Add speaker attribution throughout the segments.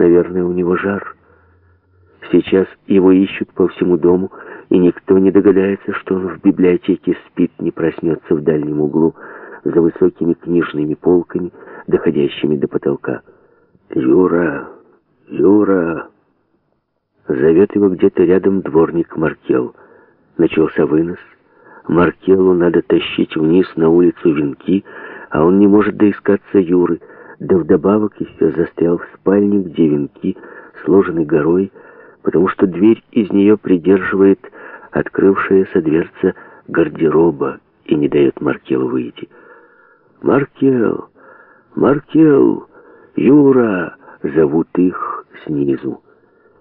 Speaker 1: Наверное, у него жар. Сейчас его ищут по всему дому, и никто не догадается, что он в библиотеке спит, не проснется в дальнем углу, за высокими книжными полками, доходящими до потолка. «Юра! Юра!» Зовет его где-то рядом дворник Маркел. Начался вынос. Маркелу надо тащить вниз на улицу венки, а он не может доискаться Юры, да вдобавок еще застрял в спальне, где венки сложены горой, потому что дверь из нее придерживает открывшаяся дверца гардероба и не дает Маркелу выйти. «Маркел! Маркел! Юра!» — зовут их снизу.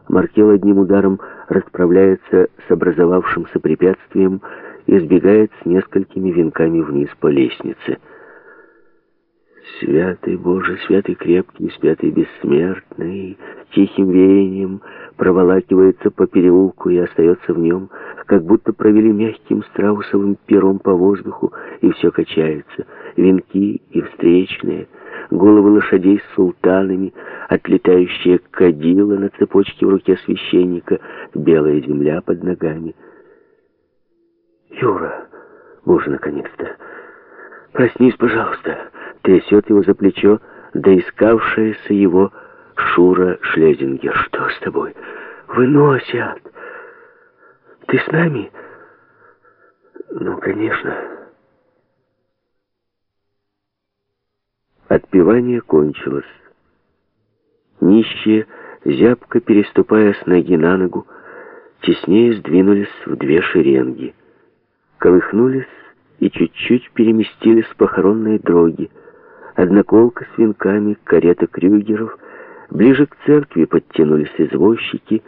Speaker 1: Маркел одним ударом расправляется с образовавшимся препятствием и сбегает с несколькими венками вниз по лестнице. Святый Боже, святый крепкий, святый бессмертный, тихим веянием проволакивается по переулку и остается в нем, как будто провели мягким страусовым пером по воздуху, и все качается. Венки и встречные, головы лошадей с султанами, отлетающие кадила на цепочке в руке священника, белая земля под ногами. «Юра, Боже, наконец-то! Проснись, пожалуйста!» Трясет его за плечо доискавшаяся его Шура Шлезингер. «Что с тобой?» «Выносят!» «Ты с нами?» «Ну, конечно». Отпевание кончилось. Нищие, зябко переступая с ноги на ногу, теснее сдвинулись в две шеренги. Колыхнулись и чуть-чуть переместились с похоронной дроги. Одноколка с венками, карета крюгеров. Ближе к церкви подтянулись извозчики.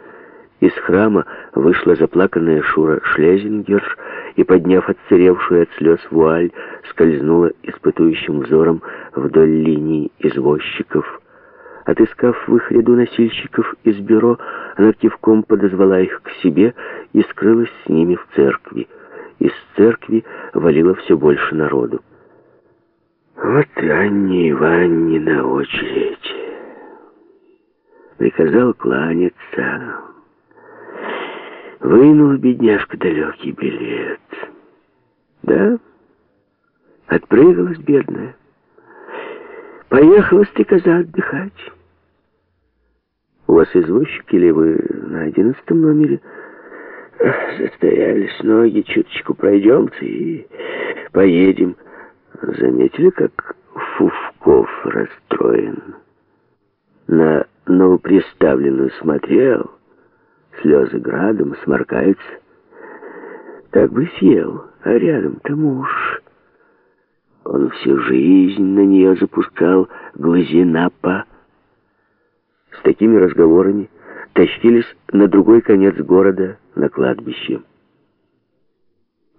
Speaker 1: Из храма вышла заплаканная Шура Шлезингер и, подняв отсыревшую от слез вуаль, скользнула испытующим взором вдоль линии извозчиков. Отыскав в их ряду носильщиков из бюро, она кивком подозвала их к себе и скрылась с ними в церкви. Из церкви валило все больше народу. Вот и Анне Ивановне очередь. Приказал кланяться. Вынул бедняжка далекий билет. Да, отпрыгалась бедная. Поехала стрекоза отдыхать. У вас извозчик или вы на одиннадцатом номере? Застоялись ноги, чуточку пройдемте и поедем. Заметили, как Фувков расстроен? На новоприставленную смотрел, слезы градом сморкаются. Так бы съел, а рядом-то муж. Он всю жизнь на нее запускал глазинапа. С такими разговорами тащились на другой конец города, на кладбище.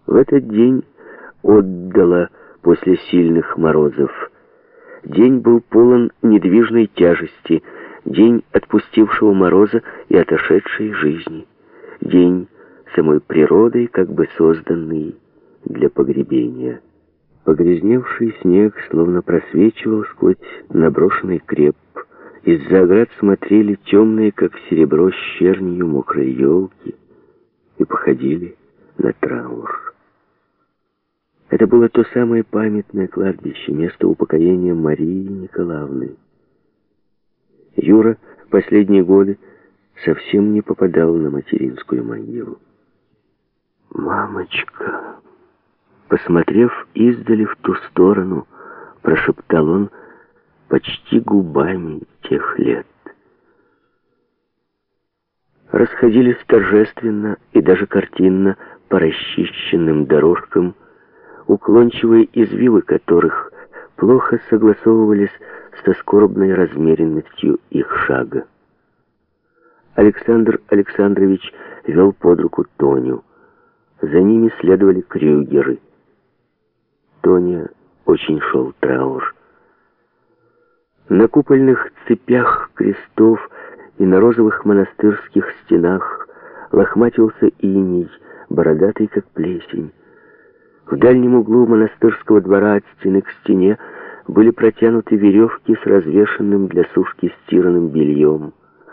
Speaker 1: В этот день отдала после сильных морозов. День был полон недвижной тяжести, день отпустившего мороза и отошедшей жизни, день самой природой, как бы созданный для погребения. Погрязневший снег словно просвечивал сквозь наброшенный креп. Из-за оград смотрели темные, как серебро, с чернью мокрые елки и походили на траур. Это было то самое памятное кладбище, место упокоения Марии Николаевны. Юра последние годы совсем не попадал на материнскую могилу. «Мамочка!» Посмотрев издали в ту сторону, прошептал он почти губами тех лет. Расходились торжественно и даже картинно по расчищенным дорожкам, уклончивые извивы которых плохо согласовывались со скорбной размеренностью их шага. Александр Александрович вел под руку Тоню. За ними следовали крюгеры. Тоня очень шел траур. На купольных цепях крестов и на розовых монастырских стенах лохматился иней, бородатый как плесень. В дальнем углу монастырского двора от стены к стене были протянуты веревки с развешенным для сушки стиранным бельем.